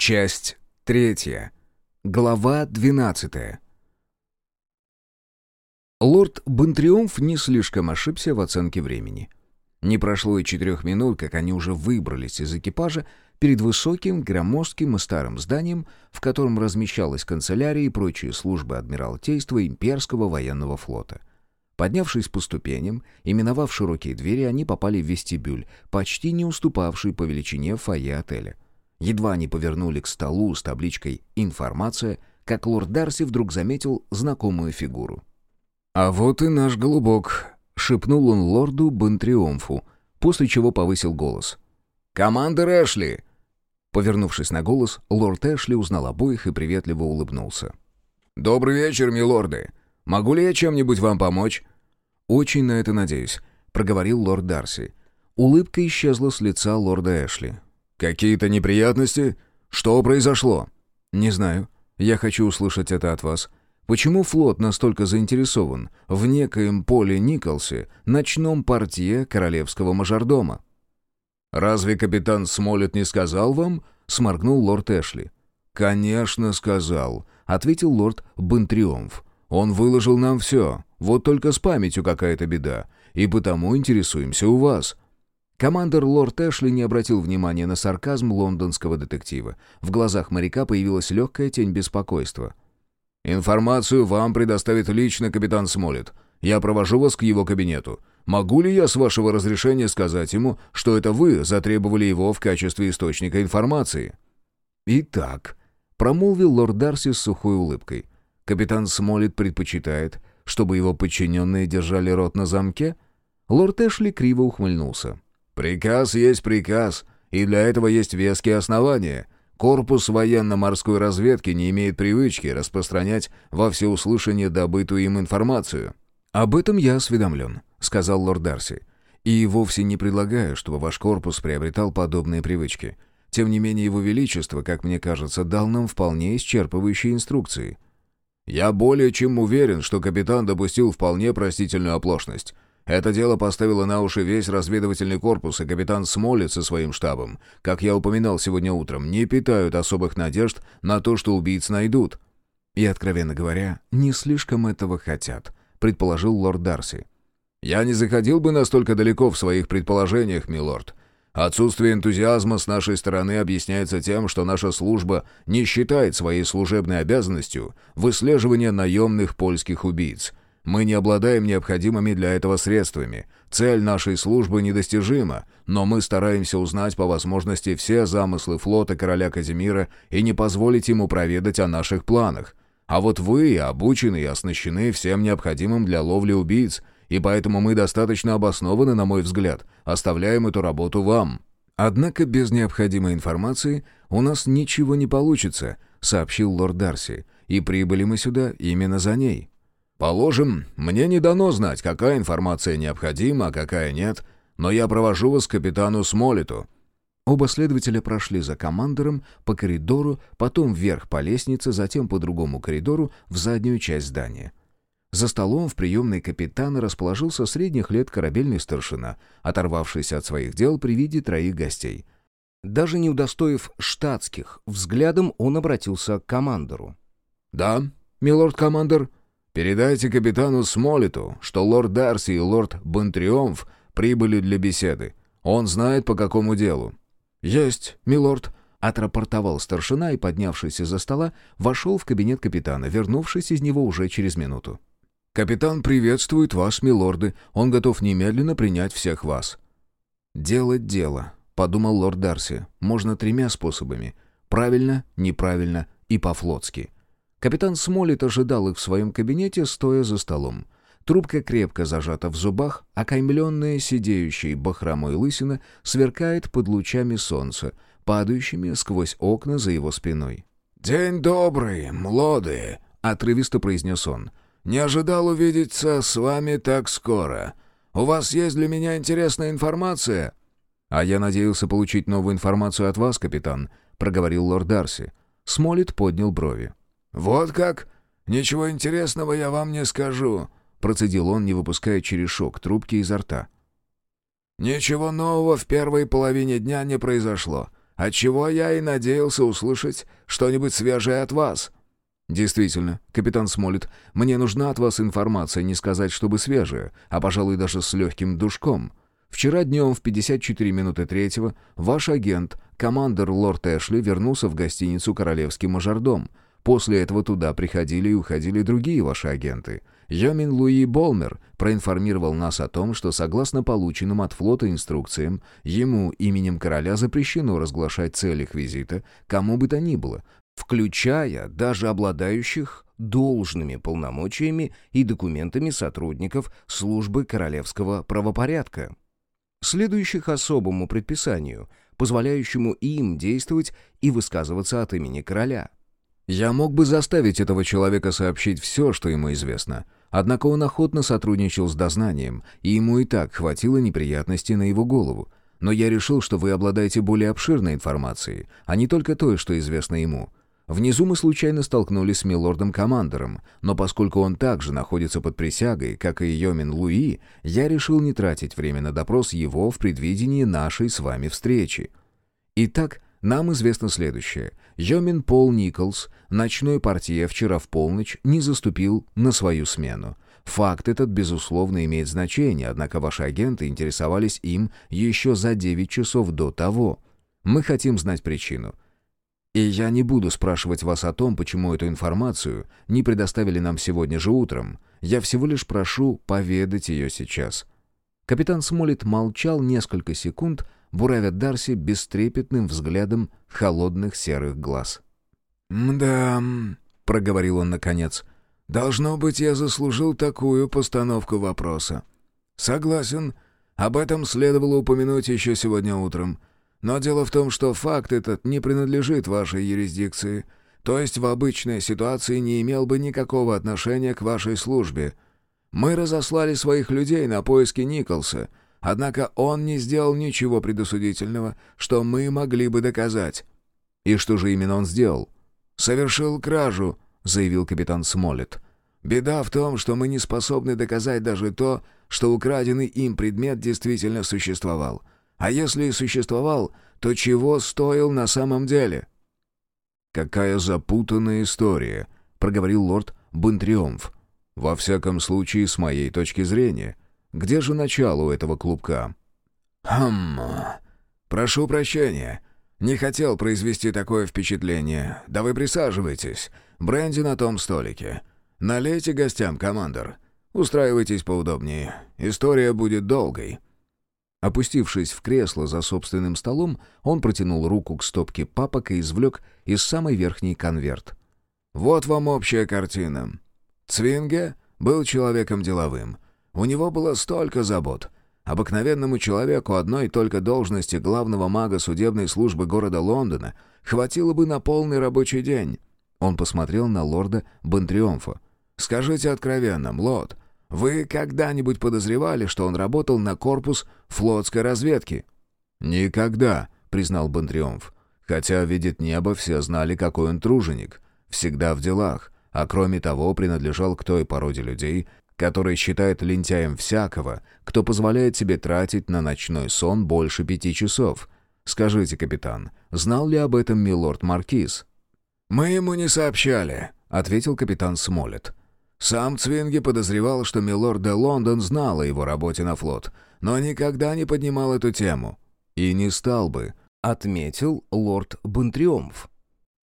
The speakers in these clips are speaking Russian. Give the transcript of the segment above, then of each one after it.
Часть третья. Глава двенадцатая. Лорд Бонтриумф не слишком ошибся в оценке времени. Не прошло и четырех минут, как они уже выбрались из экипажа перед высоким, громоздким и старым зданием, в котором размещалась канцелярия и прочие службы Адмиралтейства Имперского военного флота. Поднявшись по ступеням и миновав широкие двери, они попали в вестибюль, почти не уступавший по величине фойе отеля. Едва они повернули к столу с табличкой «Информация», как лорд Дарси вдруг заметил знакомую фигуру. «А вот и наш голубок», — шепнул он лорду Бентриумфу, после чего повысил голос. «Командер Эшли!» Повернувшись на голос, лорд Эшли узнал обоих и приветливо улыбнулся. «Добрый вечер, милорды! Могу ли я чем-нибудь вам помочь?» «Очень на это надеюсь», — проговорил лорд Дарси. Улыбка исчезла с лица лорда Эшли. «Какие-то неприятности? Что произошло?» «Не знаю. Я хочу услышать это от вас. Почему флот настолько заинтересован в некоем Поле Николсе, ночном портье королевского мажордома?» «Разве капитан Смолет не сказал вам?» — сморгнул лорд Эшли. «Конечно, сказал», — ответил лорд Бентриумф. «Он выложил нам все. Вот только с памятью какая-то беда. И потому интересуемся у вас». Командор лорд Эшли не обратил внимания на сарказм лондонского детектива. В глазах моряка появилась легкая тень беспокойства. «Информацию вам предоставит лично капитан Смолет. Я провожу вас к его кабинету. Могу ли я, с вашего разрешения, сказать ему, что это вы затребовали его в качестве источника информации?» «Итак», — промолвил лорд Дарси с сухой улыбкой, «капитан Смолет предпочитает, чтобы его подчиненные держали рот на замке?» Лорд Эшли криво ухмыльнулся. «Приказ есть приказ, и для этого есть веские основания. Корпус военно-морской разведки не имеет привычки распространять во всеуслышание добытую им информацию». «Об этом я осведомлен», — сказал лорд Дарси. «И вовсе не предлагаю, чтобы ваш корпус приобретал подобные привычки. Тем не менее, его величество, как мне кажется, дал нам вполне исчерпывающие инструкции». «Я более чем уверен, что капитан допустил вполне простительную оплошность. Это дело поставило на уши весь разведывательный корпус, и капитан Смолет со своим штабом, как я упоминал сегодня утром, не питают особых надежд на то, что убийц найдут. И, откровенно говоря, не слишком этого хотят, предположил лорд Дарси. «Я не заходил бы настолько далеко в своих предположениях, милорд. Отсутствие энтузиазма с нашей стороны объясняется тем, что наша служба не считает своей служебной обязанностью выслеживание наемных польских убийц, мы не обладаем необходимыми для этого средствами. Цель нашей службы недостижима, но мы стараемся узнать по возможности все замыслы флота короля Казимира и не позволить ему проведать о наших планах. А вот вы обучены и оснащены всем необходимым для ловли убийц, и поэтому мы достаточно обоснованы, на мой взгляд, оставляем эту работу вам». «Однако без необходимой информации у нас ничего не получится», — сообщил лорд Дарси, «и прибыли мы сюда именно за ней». «Положим, мне не дано знать, какая информация необходима, а какая нет, но я провожу вас к капитану Смолету». Оба следователя прошли за командором по коридору, потом вверх по лестнице, затем по другому коридору в заднюю часть здания. За столом в приемной капитана расположился средних лет корабельный старшина, оторвавшийся от своих дел при виде троих гостей. Даже не удостоив штатских, взглядом он обратился к командору. «Да, милорд-командор», Передайте капитану Смолету, что лорд Дарси и лорд Бонтриомф прибыли для беседы. Он знает, по какому делу». «Есть, милорд», — отрапортовал старшина и, поднявшись из-за стола, вошел в кабинет капитана, вернувшись из него уже через минуту. «Капитан приветствует вас, милорды. Он готов немедленно принять всех вас». «Делать дело», — подумал лорд Дарси. «Можно тремя способами. Правильно, неправильно и по-флотски». Капитан Смолит ожидал их в своем кабинете, стоя за столом. Трубка крепко зажата в зубах, окаймленная сидеющей бахромой лысина сверкает под лучами солнца, падающими сквозь окна за его спиной. «День добрый, млоды!» — отрывисто произнес он. «Не ожидал увидеться с вами так скоро. У вас есть для меня интересная информация?» «А я надеялся получить новую информацию от вас, капитан», — проговорил лорд Дарси. Смолит поднял брови. «Вот как? Ничего интересного я вам не скажу», — процедил он, не выпуская черешок трубки изо рта. «Ничего нового в первой половине дня не произошло. отчего я и надеялся услышать что-нибудь свежее от вас». «Действительно, капитан Смолет, мне нужна от вас информация, не сказать, чтобы свежая, а, пожалуй, даже с легким душком. Вчера днем в 54 минуты третьего ваш агент, командор лорд Эшли, вернулся в гостиницу «Королевский мажордом». После этого туда приходили и уходили другие ваши агенты. Йомин Луи Болмер проинформировал нас о том, что согласно полученным от флота инструкциям, ему именем короля запрещено разглашать цель их визита кому бы то ни было, включая даже обладающих должными полномочиями и документами сотрудников службы королевского правопорядка, следующих особому предписанию, позволяющему им действовать и высказываться от имени короля. Я мог бы заставить этого человека сообщить все, что ему известно, однако он охотно сотрудничал с дознанием, и ему и так хватило неприятностей на его голову, но я решил, что вы обладаете более обширной информацией, а не только той, что известно ему. Внизу мы случайно столкнулись с милордом-командором, но поскольку он также находится под присягой, как и Йомин Луи, я решил не тратить время на допрос его в предвидении нашей с вами встречи. Итак, нам известно следующее. Йомин Пол Николс, ночной портье, вчера в полночь не заступил на свою смену. Факт этот, безусловно, имеет значение, однако ваши агенты интересовались им еще за 9 часов до того. Мы хотим знать причину — и я не буду спрашивать вас о том, почему эту информацию не предоставили нам сегодня же утром. Я всего лишь прошу поведать ее сейчас». Капитан Смолит молчал несколько секунд, буравя Дарси бестрепетным взглядом холодных серых глаз. «Да...» — проговорил он наконец. «Должно быть, я заслужил такую постановку вопроса. Согласен. Об этом следовало упомянуть еще сегодня утром. Но дело в том, что факт этот не принадлежит вашей юрисдикции, то есть в обычной ситуации не имел бы никакого отношения к вашей службе. Мы разослали своих людей на поиски Николса, однако он не сделал ничего предосудительного, что мы могли бы доказать». «И что же именно он сделал?» «Совершил кражу», — заявил капитан Смолет. «Беда в том, что мы не способны доказать даже то, что украденный им предмет действительно существовал». А если и существовал, то чего стоил на самом деле?» «Какая запутанная история», — проговорил лорд Бонтриомф. «Во всяком случае, с моей точки зрения. Где же начало у этого клубка?» «Хм... Прошу прощения. Не хотел произвести такое впечатление. Да вы присаживайтесь. Бренди на том столике. Налейте гостям, командор. Устраивайтесь поудобнее. История будет долгой». Опустившись в кресло за собственным столом, он протянул руку к стопке папок и извлек из самой верхней конверт. «Вот вам общая картина. Цвинге был человеком деловым. У него было столько забот. Обыкновенному человеку одной только должности главного мага судебной службы города Лондона хватило бы на полный рабочий день». Он посмотрел на лорда Бентриомфа. «Скажите откровенно, Млот, вы когда-нибудь подозревали, что он работал на корпус флотской разведки?» «Никогда», — признал Бонтриомф. «Хотя, видит небо, все знали, какой он труженик. Всегда в делах. А кроме того, принадлежал к той породе людей, который считает лентяем всякого, кто позволяет себе тратить на ночной сон больше пяти часов. Скажите, капитан, знал ли об этом милорд Маркиз?» «Мы ему не сообщали», — ответил капитан Смолет. Сам Цвинги подозревал, что милорд де Лондон знал о его работе на флот, но никогда не поднимал эту тему. «И не стал бы», — отметил лорд Бунтриумф.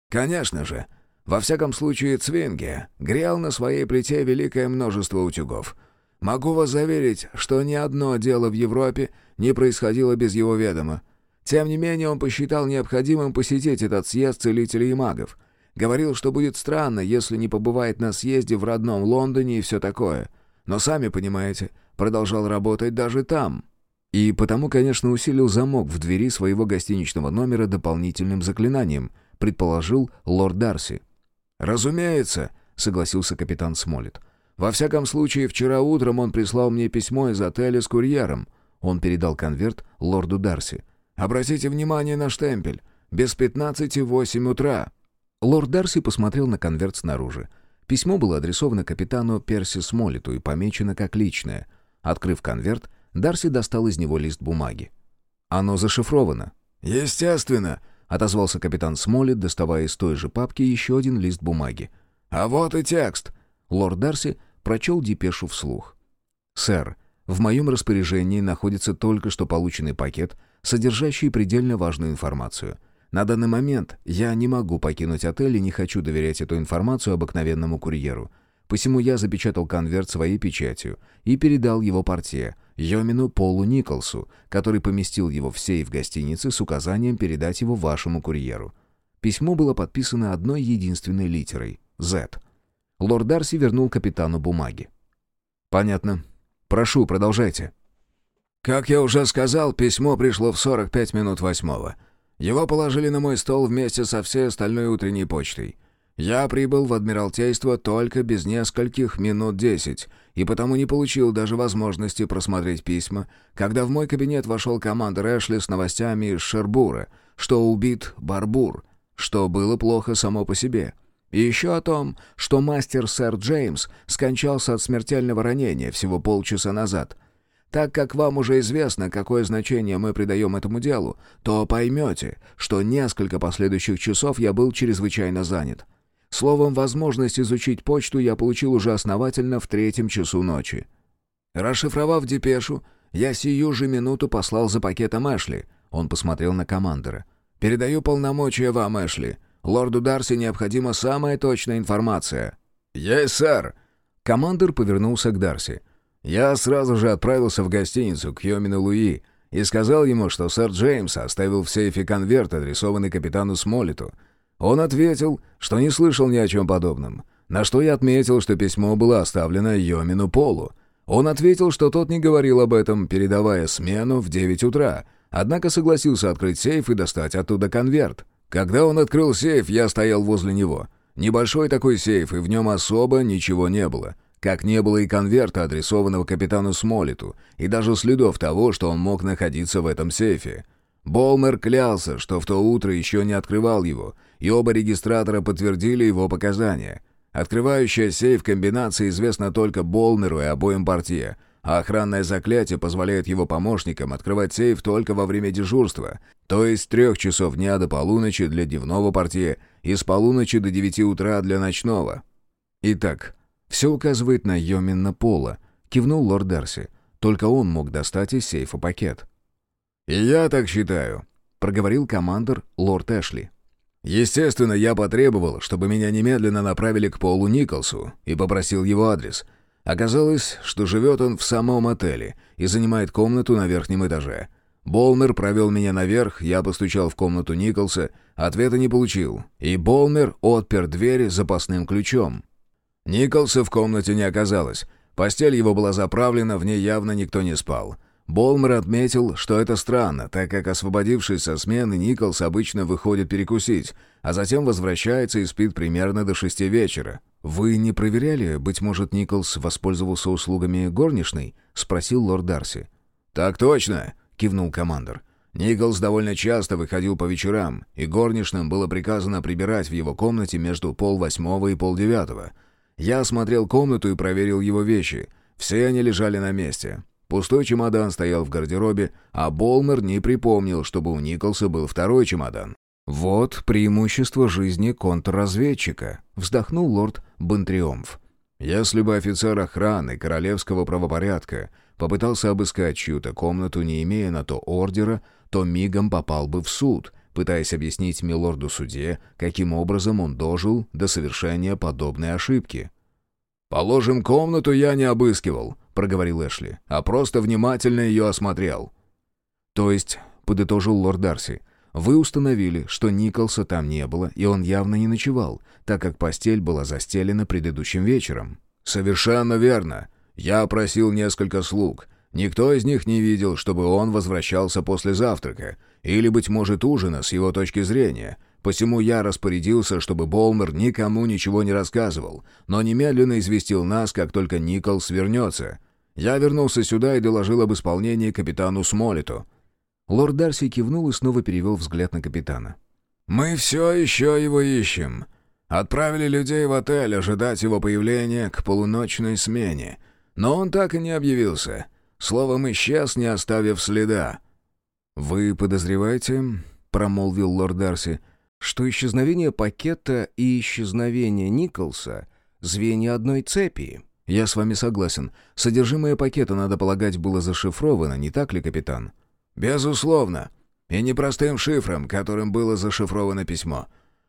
«Конечно же. Во всяком случае, Цвинги грел на своей плите великое множество утюгов. Могу вас заверить, что ни одно дело в Европе не происходило без его ведома. Тем не менее, он посчитал необходимым посетить этот съезд целителей и магов — Говорил, что будет странно, если не побывает на съезде в родном Лондоне и все такое. Но сами понимаете, продолжал работать даже там. И потому, конечно, усилил замок в двери своего гостиничного номера дополнительным заклинанием, предположил лорд Дарси. «Разумеется», — согласился капитан Смолет. «Во всяком случае, вчера утром он прислал мне письмо из отеля с курьером». Он передал конверт лорду Дарси. «Обратите внимание на штемпель. Без пятнадцати восемь утра». Лорд Дарси посмотрел на конверт снаружи. Письмо было адресовано капитану Перси Смолету и помечено как личное. Открыв конверт, Дарси достал из него лист бумаги. «Оно зашифровано». «Естественно», — отозвался капитан Смолет, доставая из той же папки еще один лист бумаги. «А вот и текст!» Лорд Дарси прочел депешу вслух. «Сэр, в моем распоряжении находится только что полученный пакет, содержащий предельно важную информацию. На данный момент я не могу покинуть отель и не хочу доверять эту информацию обыкновенному курьеру. Посему я запечатал конверт своей печатью и передал его портье, Йомину Полу Николсу, который поместил его в сейф гостиницы с указанием передать его вашему курьеру. Письмо было подписано одной единственной литерой — «Z». Лорд Дарси вернул капитану бумаги. «Понятно. Прошу, продолжайте». «Как я уже сказал, письмо пришло в 45 минут восьмого. Его положили на мой стол вместе со всей остальной утренней почтой. Я прибыл в Адмиралтейство только без нескольких минут десять, и потому не получил даже возможности просмотреть письма, когда в мой кабинет вошел командир Эшли с новостями из Шербура, что убит Барбур, что было плохо само по себе. И еще о том, что мастер сэр Джеймс скончался от смертельного ранения всего полчаса назад. Так как вам уже известно, какое значение мы придаем этому делу, то поймете, что несколько последующих часов я был чрезвычайно занят. Словом, возможность изучить почту я получил уже основательно в третьем часу ночи. Расшифровав депешу, я сию же минуту послал за пакетом Эшли. Он посмотрел на командора. «Передаю полномочия вам, Эшли. Лорду Дарси необходима самая точная информация». «Есть, сэр!» Командор повернулся к Дарси. «Я сразу же отправился в гостиницу к Йомину Луи и сказал ему, что сэр Джеймс оставил в сейфе конверт, адресованный капитану Смолету. Он ответил, что не слышал ни о чем подобном, на что я отметил, что письмо было оставлено Йомину Полу. Он ответил, что тот не говорил об этом, передавая смену в 9 утра, однако согласился открыть сейф и достать оттуда конверт. Когда он открыл сейф, я стоял возле него. Небольшой такой сейф, и в нем особо ничего не было. Как не было и конверта, адресованного капитану Смолету, и даже следов того, что он мог находиться в этом сейфе. Болмер клялся, что в то утро еще не открывал его, и оба регистратора подтвердили его показания. Открывающая сейф комбинация известна только Болмеру и обоим портье, а охранное заклятие позволяет его помощникам открывать сейф только во время дежурства, то есть с трех часов дня до полуночи для дневного портье и с полуночи до девяти утра для ночного. Итак, все указывает на Йомина Пола, кивнул лорд Дарси. Только он мог достать из сейфа пакет. «И я так считаю», — проговорил командор лорд Эшли. Естественно, я потребовал, чтобы меня немедленно направили к Полу Николсу и попросил его адрес. Оказалось, что живет он в самом отеле и занимает комнату на верхнем этаже. Болмер провел меня наверх, я постучал в комнату Николса, ответа не получил, и Болмер отпер дверь запасным ключом. Николса в комнате не оказалось. Постель его была заправлена, в ней явно никто не спал. Болмер отметил, что это странно, так как, освободившись со смены, Николс обычно выходит перекусить, а затем возвращается и спит примерно до шести вечера. «Вы не проверяли, быть может, Николс воспользовался услугами горничной?» — спросил лорд Дарси. «Так точно», — кивнул командор. Николс довольно часто выходил по вечерам, и горничным было приказано прибирать в его комнате между полвосьмого и полдевятого. Я осмотрел комнату и проверил его вещи. Все они лежали на месте. Пустой чемодан стоял в гардеробе, а Болмер не припомнил, чтобы у Николса был второй чемодан. «Вот преимущество жизни контрразведчика», — вздохнул лорд Бентриомф. «Если бы офицер охраны королевского правопорядка попытался обыскать чью-то комнату, не имея на то ордера, то мигом попал бы в суд, пытаясь объяснить милорду-судье, каким образом он дожил до совершения подобной ошибки». «Положим, комнату я не обыскивал», — проговорил Эшли, — «а просто внимательно ее осмотрел». «То есть», — подытожил лорд Дарси, — «вы установили, что Николса там не было, и он явно не ночевал, так как постель была застелена предыдущим вечером». «Совершенно верно. Я опросил несколько слуг. Никто из них не видел, чтобы он возвращался после завтрака, или, быть может, ужина с его точки зрения, Посему я распорядился, чтобы Болмер никому ничего не рассказывал, но немедленно известил нас, как только Николс вернется. Я вернулся сюда и доложил об исполнении капитану Смолету». Лорд Дарси кивнул и снова перевел взгляд на капитана. «Мы все еще его ищем. Отправили людей в отель ожидать его появления к полуночной смене. Но он так и не объявился. Словом, исчез, не оставив следа». «Вы подозреваете, промолвил лорд Дарси, — «что исчезновение пакета и исчезновение Николса — звенья одной цепи». «Я с вами согласен. Содержимое пакета, надо полагать, было зашифровано, не так ли, капитан?» «Безусловно. И непростым шифром, которым было зашифровано письмо.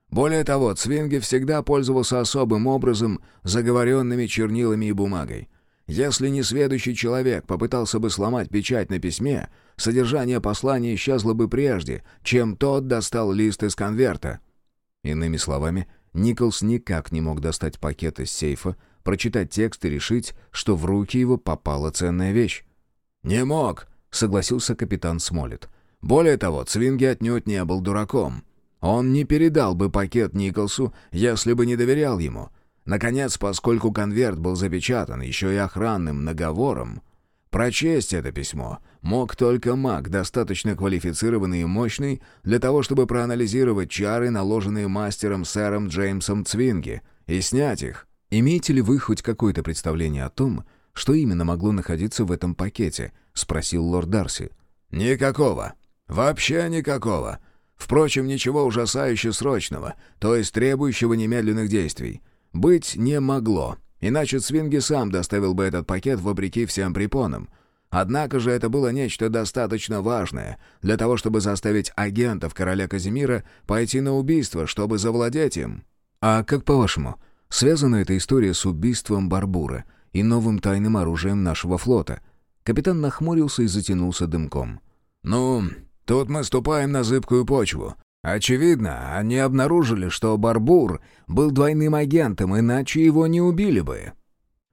Более того, Цвинги всегда пользовался особым образом заговоренными чернилами и бумагой. Если несведущий человек попытался бы сломать печать на письме, содержание послания исчезло бы прежде, чем тот достал лист из конверта. Иными словами, Николс никак не мог достать пакет из сейфа, прочитать текст и решить, что в руки его попала ценная вещь. «Не мог», — согласился капитан Смолет. «Более того, Цвинги отнюдь не был дураком. Он не передал бы пакет Николсу, если бы не доверял ему». Наконец, поскольку конверт был запечатан еще и охранным наговором, прочесть это письмо мог только маг, достаточно квалифицированный и мощный для того, чтобы проанализировать чары, наложенные мастером сэром Джеймсом Цвинги, и снять их. «Имеете ли вы хоть какое-то представление о том, что именно могло находиться в этом пакете?» — спросил лорд Дарси. «Никакого. Вообще никакого. Впрочем, ничего ужасающе срочного, то есть требующего немедленных действий. Быть не могло, иначе Цвинги сам доставил бы этот пакет вопреки всем препонам. Однако же это было нечто достаточно важное для того, чтобы заставить агентов короля Казимира пойти на убийство, чтобы завладеть им. А как по-вашему, связана эта история с убийством Барбура и новым тайным оружием нашего флота? Капитан нахмурился и затянулся дымком. «Ну, тут мы ступаем на зыбкую почву. Очевидно, они обнаружили, что Барбур был двойным агентом, иначе его не убили бы.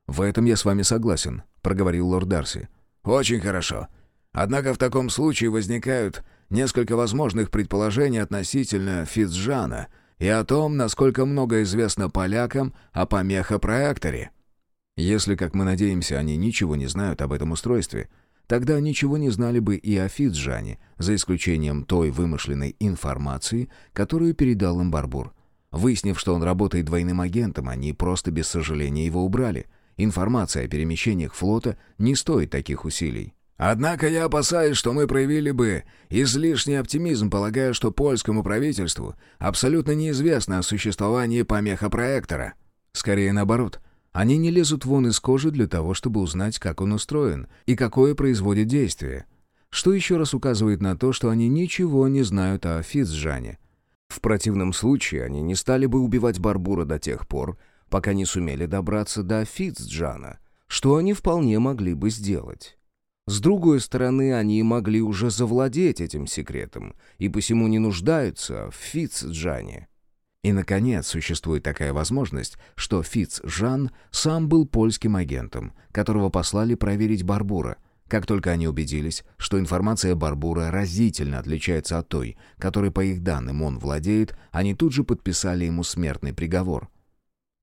«В этом я с вами согласен», — проговорил лорд Дарси. «Очень хорошо. Однако в таком случае возникают несколько возможных предположений относительно Фицджана и о том, насколько много известно полякам о помехопроекторе». «Если, как мы надеемся, они ничего не знают об этом устройстве, Тогда ничего не знали бы и о Фитджане, за исключением той вымышленной информации, которую передал им Барбур. Выяснив, что он работает двойным агентом, они просто без сожаления его убрали. Информация о перемещениях флота не стоит таких усилий. Однако я опасаюсь, что мы проявили бы излишний оптимизм, полагая, что польскому правительству абсолютно неизвестно о существовании помехопроектора. Скорее наоборот — они не лезут вон из кожи для того, чтобы узнать, как он устроен и какое производит действие. Что еще раз указывает на то, что они ничего не знают о Фицджане. В противном случае они не стали бы убивать Барбура до тех пор, пока не сумели добраться до Фицджана, что они вполне могли бы сделать. С другой стороны, они могли уже завладеть этим секретом и посему не нуждаются в Фицджане. И, наконец, существует такая возможность, что Фиц Жан сам был польским агентом, которого послали проверить Барбура. Как только они убедились, что информация Барбура разительно отличается от той, которой, по их данным, он владеет, они тут же подписали ему смертный приговор.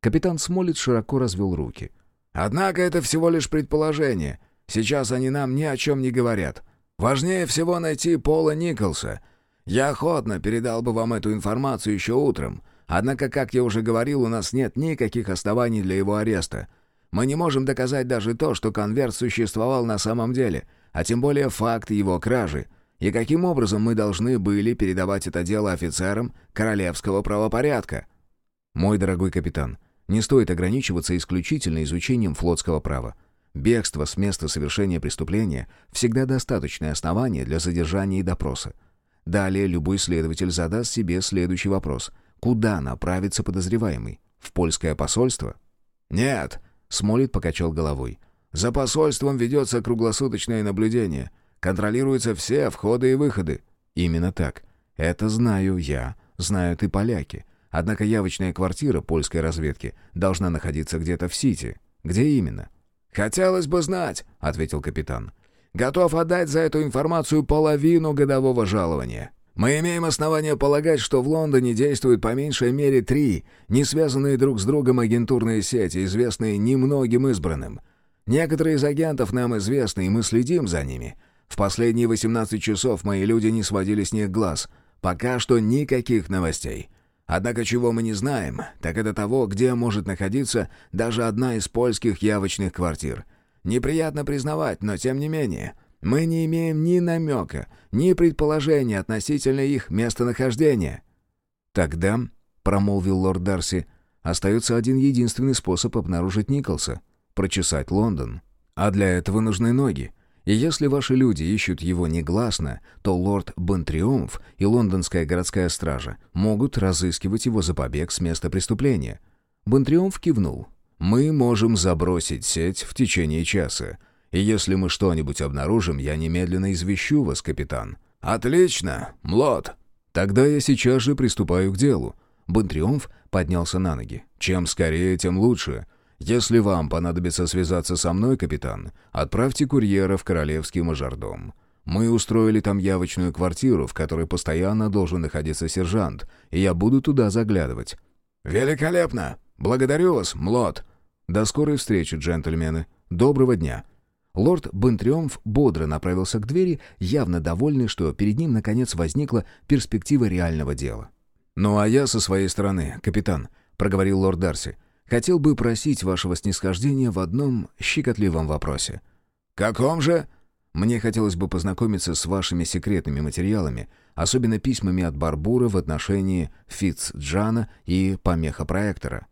Капитан Смолит широко развел руки. «Однако это всего лишь предположение. Сейчас они нам ни о чем не говорят. Важнее всего найти Пола Николса — я охотно передал бы вам эту информацию еще утром, однако, как я уже говорил, у нас нет никаких оснований для его ареста. Мы не можем доказать даже то, что конверт существовал на самом деле, а тем более факт его кражи. И каким образом мы должны были передавать это дело офицерам королевского правопорядка? Мой дорогой капитан, не стоит ограничиваться исключительно изучением флотского права. Бегство с места совершения преступления всегда достаточное основание для задержания и допроса. Далее любой следователь задаст себе следующий вопрос. Куда направится подозреваемый? В польское посольство? «Нет», — Смолит покачал головой. «За посольством ведется круглосуточное наблюдение. Контролируются все входы и выходы». «Именно так. Это знаю я, знают и поляки. Однако явочная квартира польской разведки должна находиться где-то в Сити. Где именно?» «Хотелось бы знать», — ответил капитан. Готов отдать за эту информацию половину годового жалования. Мы имеем основания полагать, что в Лондоне действуют по меньшей мере три, не связанные друг с другом агентурные сети, известные немногим избранным. Некоторые из агентов нам известны, и мы следим за ними. В последние 18 часов мои люди не сводили с них глаз. Пока что никаких новостей. Однако чего мы не знаем, так это того, где может находиться даже одна из польских явочных квартир — Неприятно признавать, но тем не менее. Мы не имеем ни намека, ни предположения относительно их местонахождения». «Тогда», — промолвил лорд Дарси, — «остается один единственный способ обнаружить Николса — прочесать Лондон. А для этого нужны ноги. И если ваши люди ищут его негласно, то лорд Бентриумф и лондонская городская стража могут разыскивать его за побег с места преступления. Бентриумф кивнул. «Мы можем забросить сеть в течение часа. И если мы что-нибудь обнаружим, я немедленно извещу вас, капитан». «Отлично, Млот!» «Тогда я сейчас же приступаю к делу». Бентриумф поднялся на ноги. «Чем скорее, тем лучше. Если вам понадобится связаться со мной, капитан, отправьте курьера в королевский мажордом. Мы устроили там явочную квартиру, в которой постоянно должен находиться сержант, и я буду туда заглядывать». «Великолепно! Благодарю вас, Млот!» «До скорой встречи, джентльмены. Доброго дня!» Лорд Бентриумф бодро направился к двери, явно довольный, что перед ним наконец возникла перспектива реального дела. «Ну а я со своей стороны, капитан», — проговорил лорд Дарси, — Хотел бы просить вашего снисхождения в одном щекотливом вопросе». «Каком же?» «Мне хотелось бы познакомиться с вашими секретными материалами, особенно письмами от Барбура в отношении Фитцджана и помеха проектора».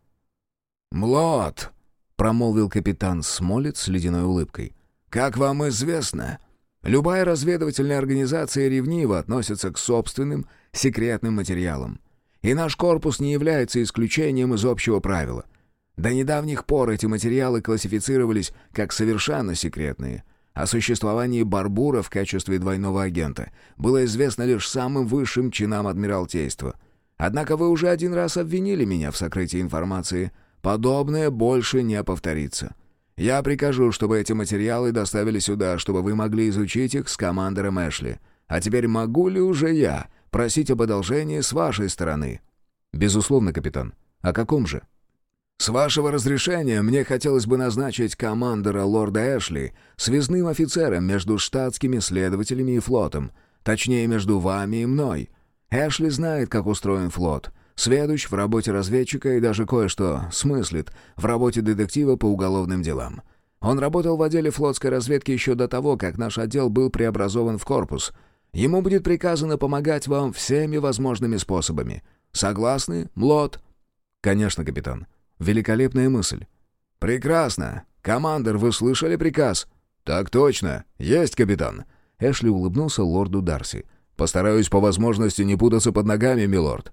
«Млот!» — промолвил капитан Смолет с ледяной улыбкой. «Как вам известно, любая разведывательная организация ревниво относится к собственным секретным материалам. И наш корпус не является исключением из общего правила — до недавних пор эти материалы классифицировались как совершенно секретные. О существовании Барбура в качестве двойного агента было известно лишь самым высшим чинам Адмиралтейства. Однако вы уже один раз обвинили меня в сокрытии информации. Подобное больше не повторится. Я прикажу, чтобы эти материалы доставили сюда, чтобы вы могли изучить их с командором Эшли. А теперь могу ли уже я просить об одолжении с вашей стороны?» «Безусловно, капитан. О каком же?» «С вашего разрешения мне хотелось бы назначить командора лорда Эшли связным офицером между штатскими следователями и флотом, точнее, между вами и мной. Эшли знает, как устроен флот, сведущ в работе разведчика и даже кое-что смыслит в работе детектива по уголовным делам. Он работал в отделе флотской разведки еще до того, как наш отдел был преобразован в корпус. Ему будет приказано помогать вам всеми возможными способами. Согласны, Млот?» «Конечно, капитан». Великолепная мысль. «Прекрасно. Командор, вы слышали приказ?» «Так точно. Есть, капитан». Эшли улыбнулся лорду Дарси. «Постараюсь по возможности не путаться под ногами, милорд».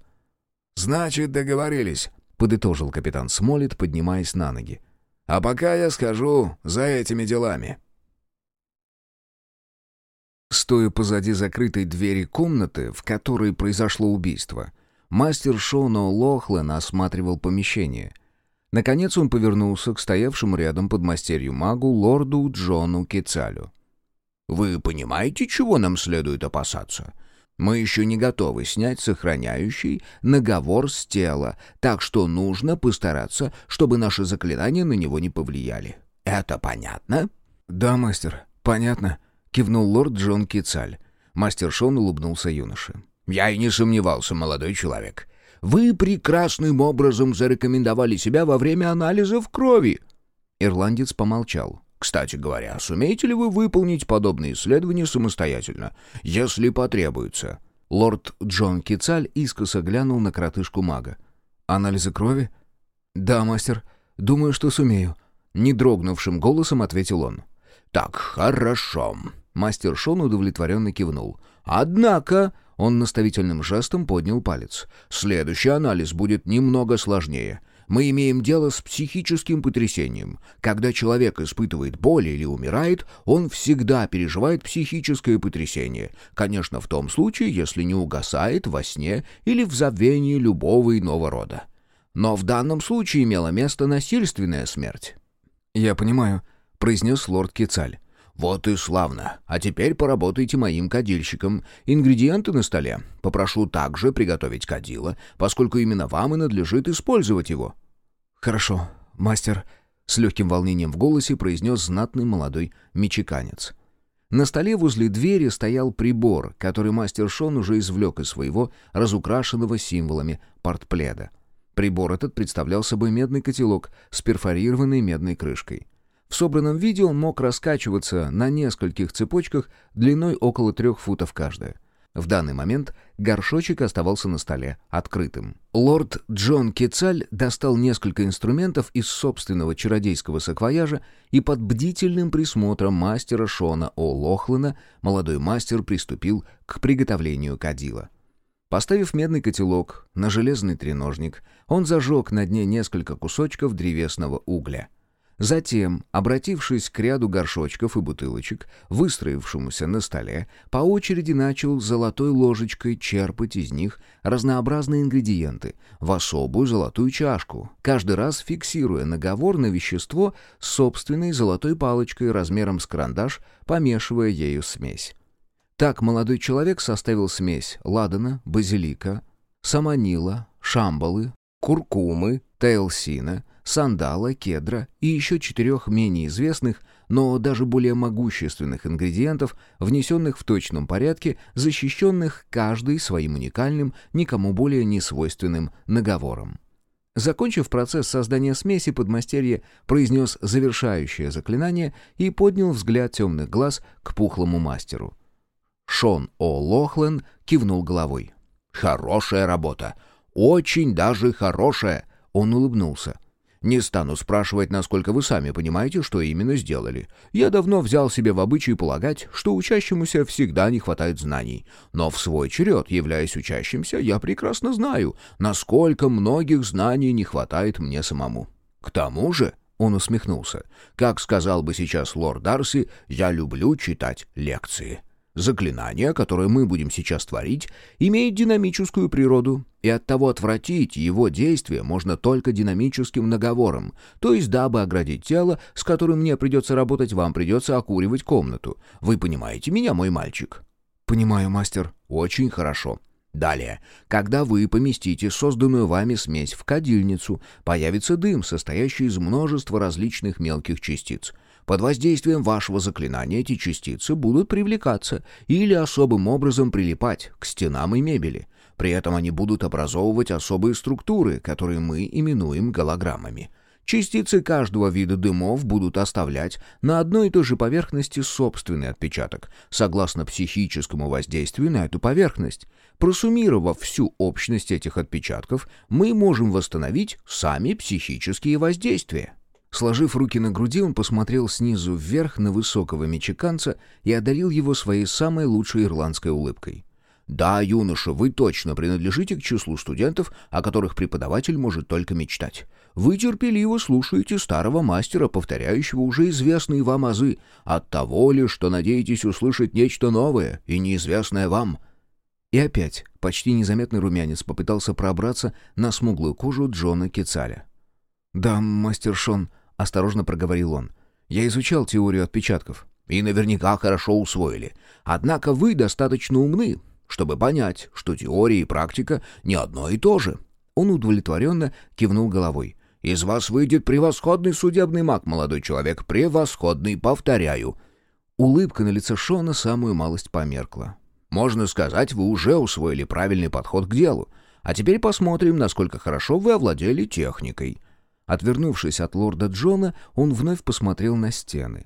«Значит, договорились», — подытожил капитан Смолет, поднимаясь на ноги. «А пока я скажу за этими делами». Стоя позади закрытой двери комнаты, в которой произошло убийство, мастер Шоно Лохлен осматривал помещение — Наконец он повернулся к стоявшему рядом под мастерью магу лорду Джону Кецалю. «Вы понимаете, чего нам следует опасаться? Мы еще не готовы снять сохраняющий наговор с тела, так что нужно постараться, чтобы наши заклинания на него не повлияли. Это понятно?» «Да, мастер, понятно», — кивнул лорд Джон Кицаль. Мастер Шон улыбнулся юноше. «Я и не сомневался, молодой человек. Вы прекрасным образом зарекомендовали себя во время анализов крови». Ирландец помолчал. «Кстати говоря, сумеете ли вы выполнить подобные исследования самостоятельно, если потребуется?» Лорд Джон Кицаль искоса глянул на коротышку мага. «Анализы крови?» «Да, мастер. Думаю, что сумею». Не дрогнувшим голосом ответил он. «Так, хорошо». Мастер Шон удовлетворенно кивнул. «Однако он наставительным жестом поднял палец. «Следующий анализ будет немного сложнее. Мы имеем дело с психическим потрясением. Когда человек испытывает боль или умирает, он всегда переживает психическое потрясение. Конечно, в том случае, если не угасает во сне или в забвении любого иного рода. Но в данном случае имела место насильственная смерть». «Я понимаю», — произнес лорд Кецаль. «Вот и славно. А теперь поработайте моим кадильщиком. Ингредиенты на столе. Попрошу также приготовить кадила, поскольку именно вам и надлежит использовать его». «Хорошо, мастер», — с легким волнением в голосе произнес знатный молодой мечеканец. На столе возле двери стоял прибор, который мастер Шон уже извлек из своего разукрашенного символами портпледа. Прибор этот представлял собой медный котелок с перфорированной медной крышкой. В собранном виде он мог раскачиваться на нескольких цепочках длиной около трех футов каждая. В данный момент горшочек оставался на столе, открытым. Лорд Джон Кецаль достал несколько инструментов из собственного чародейского саквояжа, и под бдительным присмотром мастера Шона О. Лохлана молодой мастер приступил к приготовлению кадила. Поставив медный котелок на железный треножник, он зажег на дне несколько кусочков древесного угля — Затем, обратившись к ряду горшочков и бутылочек, выстроившемуся на столе, по очереди начал золотой ложечкой черпать из них разнообразные ингредиенты в особую золотую чашку, каждый раз фиксируя наговор на вещество собственной золотой палочкой размером с карандаш, помешивая ею смесь. Так молодой человек составил смесь ладана, базилика, саманила, шамбалы, куркумы, тейлсина, сандала, кедра и еще четырех менее известных, но даже более могущественных ингредиентов, внесенных в точном порядке, защищенных каждый своим уникальным, никому более не свойственным наговором. Закончив процесс создания смеси, подмастерье произнес завершающее заклинание и поднял взгляд темных глаз к пухлому мастеру. Шон О. Лохлен кивнул головой. «Хорошая работа! Очень даже хорошая!» Он улыбнулся. Не стану спрашивать, насколько вы сами понимаете, что именно сделали. Я давно взял себе в обычай полагать, что учащемуся всегда не хватает знаний. Но в свой черед, являясь учащимся, я прекрасно знаю, насколько многих знаний не хватает мне самому. К тому же, он усмехнулся, как сказал бы сейчас лорд Дарси, я люблю читать лекции. Заклинание, которое мы будем сейчас творить, имеет динамическую природу, и оттого отвратить его действие можно только динамическим наговором, то есть дабы оградить тело, с которым мне придется работать, вам придется окуривать комнату. Вы понимаете меня, мой мальчик? Понимаю, мастер. Очень хорошо. Далее, когда вы поместите созданную вами смесь в кадильницу, появится дым, состоящий из множества различных мелких частиц. Под воздействием вашего заклинания эти частицы будут привлекаться или особым образом прилипать к стенам и мебели. При этом они будут образовывать особые структуры, которые мы именуем голограммами. Частицы каждого вида дымов будут оставлять на одной и той же поверхности собственный отпечаток, согласно психическому воздействию на эту поверхность. Просуммировав всю общность этих отпечатков, мы можем восстановить сами психические воздействия. Сложив руки на груди, он посмотрел снизу вверх на высокого мечеканца и одарил его своей самой лучшей ирландской улыбкой. «Да, юноша, вы точно принадлежите к числу студентов, о которых преподаватель может только мечтать. Вы терпеливо слушаете старого мастера, повторяющего уже известные вам азы, от того ли, что надеетесь услышать нечто новое и неизвестное вам». И опять почти незаметный румянец попытался пробраться на смуглую кожу Джона Кецаля. «Да, мастер Шон», — осторожно проговорил он. «Я изучал теорию отпечатков». «И наверняка хорошо усвоили. Однако вы достаточно умны, чтобы понять, что теория и практика не одно и то же». Он удовлетворенно кивнул головой. «Из вас выйдет превосходный судебный маг, молодой человек, превосходный, повторяю». Улыбка на лице Шона самую малость померкла. «Можно сказать, вы уже усвоили правильный подход к делу. А теперь посмотрим, насколько хорошо вы овладели техникой». Отвернувшись от лорда Джона, он вновь посмотрел на стены.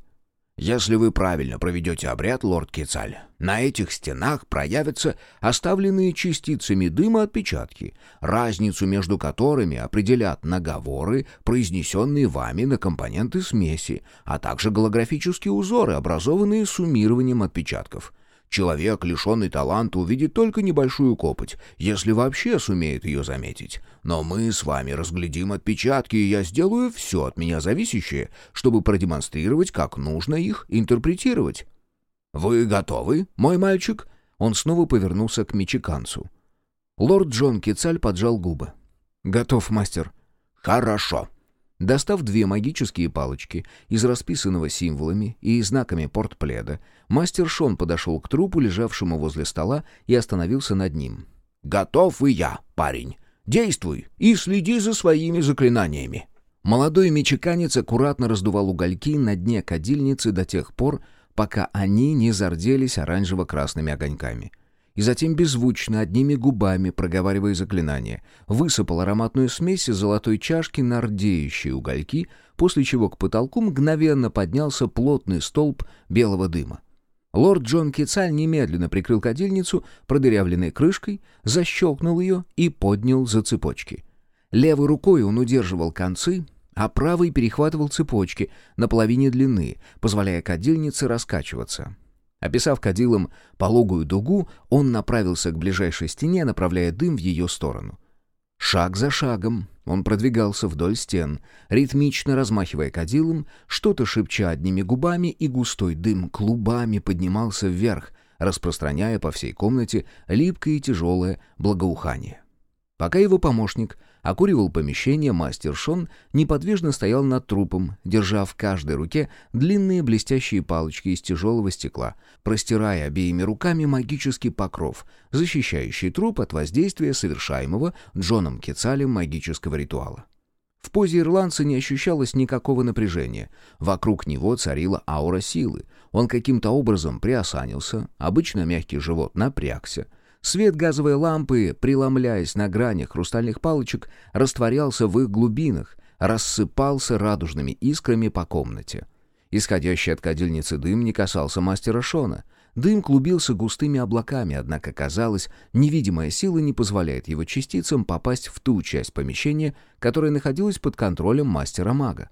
«Если вы правильно проведете обряд, лорд Кецаль, на этих стенах проявятся оставленные частицами дыма отпечатки, разницу между которыми определят наговоры, произнесенные вами на компоненты смеси, а также голографические узоры, образованные суммированием отпечатков. Человек, лишенный таланта, увидит только небольшую копоть, если вообще сумеет ее заметить. Но мы с вами разглядим отпечатки, и я сделаю все от меня зависящее, чтобы продемонстрировать, как нужно их интерпретировать. Вы готовы, мой мальчик?» Он снова повернулся к мечеканцу. Лорд Джон Кицаль поджал губы. «Готов, мастер». «Хорошо». Достав две магические палочки из расписанного символами и знаками портпледа, мастер Шон подошел к трупу, лежавшему возле стола, и остановился над ним. «Готов и я, парень. Действуй и следи за своими заклинаниями». Молодой мечеканец аккуратно раздувал угольки на дне кадильницы до тех пор, пока они не зарделись оранжево-красными огоньками. И затем беззвучно, одними губами, проговаривая заклинание, высыпал ароматную смесь из золотой чашки на рдеющие угольки, после чего к потолку мгновенно поднялся плотный столб белого дыма. Лорд Джон Кицаль немедленно прикрыл кадильницу продырявленной крышкой, защелкнул ее и поднял за цепочки. Левой рукой он удерживал концы, а правый перехватывал цепочки на половине длины, позволяя кадильнице раскачиваться. Описав кадилом пологую дугу, он направился к ближайшей стене, направляя дым в ее сторону. Шаг за шагом он продвигался вдоль стен, ритмично размахивая кадилом, что-то шепча одними губами, и густой дым клубами поднимался вверх, распространяя по всей комнате липкое и тяжелое благоухание. Пока его помощник окуривал помещение, мастер Шон неподвижно стоял над трупом, держа в каждой руке длинные блестящие палочки из тяжелого стекла, простирая обеими руками магический покров, защищающий труп от воздействия совершаемого Джоном Кецалем магического ритуала. В позе ирландца не ощущалось никакого напряжения. Вокруг него царила аура силы. Он каким-то образом приосанился, обычно мягкий живот напрягся, Свет газовой лампы, преломляясь на гранях хрустальных палочек, растворялся в их глубинах, рассыпался радужными искрами по комнате. Исходящий от кадильницы дым не касался мастера Шона. Дым клубился густыми облаками, однако, казалось, невидимая сила не позволяет его частицам попасть в ту часть помещения, которая находилась под контролем мастера-мага.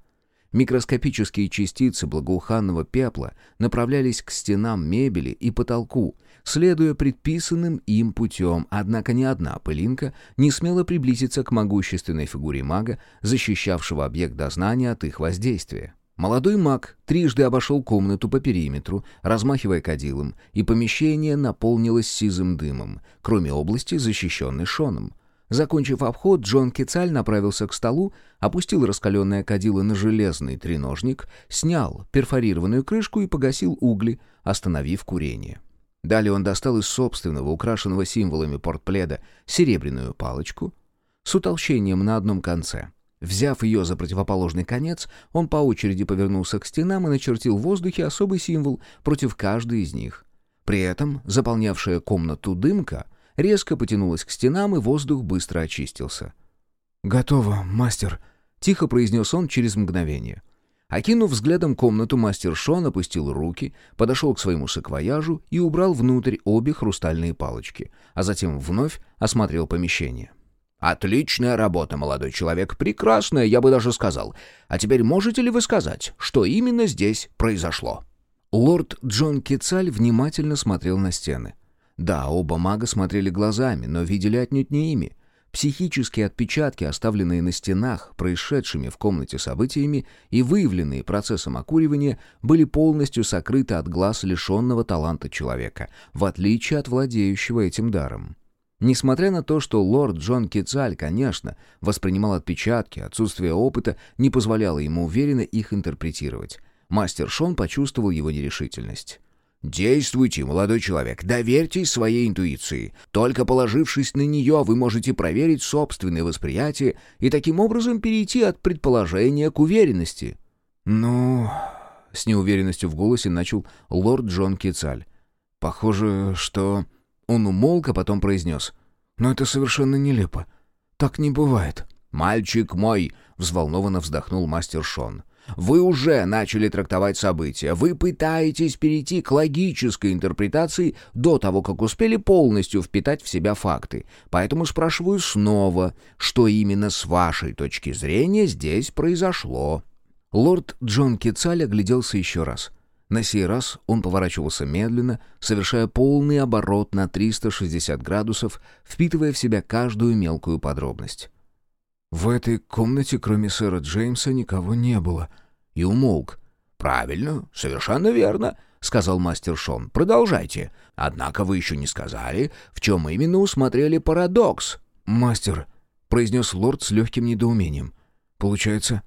Микроскопические частицы благоуханного пепла направлялись к стенам мебели и потолку, следуя предписанным им путем, однако ни одна пылинка не смела приблизиться к могущественной фигуре мага, защищавшего объект дознания от их воздействия. Молодой маг трижды обошел комнату по периметру, размахивая кадилом, и помещение наполнилось сизым дымом, кроме области, защищенной шоном — Закончив обход, Джон Кицаль направился к столу, опустил раскаленное кадило на железный треножник, снял перфорированную крышку и погасил угли, остановив курение. Далее он достал из собственного, украшенного символами портпледа, серебряную палочку с утолщением на одном конце. Взяв ее за противоположный конец, он по очереди повернулся к стенам и начертил в воздухе особый символ против каждой из них. При этом заполнявшая комнату дымка — резко потянулась к стенам, и воздух быстро очистился. «Готово, мастер», — тихо произнес он через мгновение. Окинув взглядом комнату, мастер Шон опустил руки, подошел к своему саквояжу и убрал внутрь обе хрустальные палочки, а затем вновь осмотрел помещение. «Отличная работа, молодой человек, прекрасная, я бы даже сказал. А теперь можете ли вы сказать, что именно здесь произошло?» Лорд Джон Кицаль внимательно смотрел на стены. Да, оба мага смотрели глазами, но видели отнюдь не ими. Психические отпечатки, оставленные на стенах, происшедшими в комнате событиями и выявленные процессом окуривания, были полностью сокрыты от глаз лишенного таланта человека, в отличие от владеющего этим даром. Несмотря на то, что лорд Джон Кицаль, конечно, воспринимал отпечатки, отсутствие опыта не позволяло ему уверенно их интерпретировать. Мастер Шон почувствовал его нерешительность. Действуйте, молодой человек, доверьтесь своей интуиции. Только положившись на нее, вы можете проверить собственное восприятие и таким образом перейти от предположения к уверенности. «Ну...» — с неуверенностью в голосе начал лорд Джон Кицаль. «Похоже, что...» Он умолк, а потом произнес. «Но это совершенно нелепо. Так не бывает». «Мальчик мой!» — взволнованно вздохнул мастер Шон. Вы уже начали трактовать события. Вы пытаетесь перейти к логической интерпретации до того, как успели полностью впитать в себя факты. Поэтому спрашиваю снова, что именно с вашей точки зрения здесь произошло?» Лорд Джон Кецаль огляделся еще раз. На сей раз он поворачивался медленно, совершая полный оборот на 360 градусов, впитывая в себя каждую мелкую подробность. В этой комнате, кроме сэра Джеймса, никого не было. И умолк. «Правильно, совершенно верно», — сказал мастер Шон. «Продолжайте. Однако вы еще не сказали, в чем именно усмотрели парадокс». «Мастер», — произнес лорд с легким недоумением. «Получается,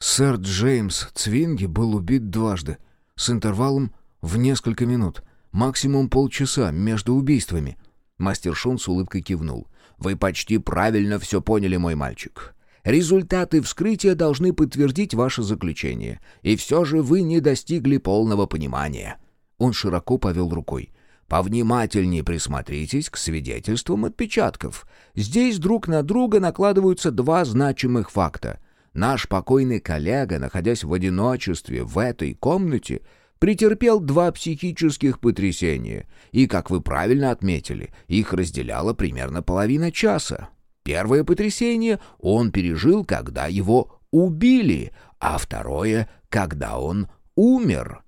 сэр Джеймс Цвинги был убит дважды, с интервалом в несколько минут, максимум полчаса между убийствами». Мастер Шон с улыбкой кивнул. Вы почти правильно все поняли, мой мальчик. Результаты вскрытия должны подтвердить ваше заключение. И все же вы не достигли полного понимания». Он широко повел рукой. Повнимательнее присмотритесь к свидетельствам отпечатков. Здесь друг на друга накладываются два значимых факта. Наш покойный коллега, находясь в одиночестве в этой комнате, претерпел два психических потрясения, и, как вы правильно отметили, их разделяла примерно половина часа. Первое потрясение он пережил, когда его убили, а второе — когда он умер.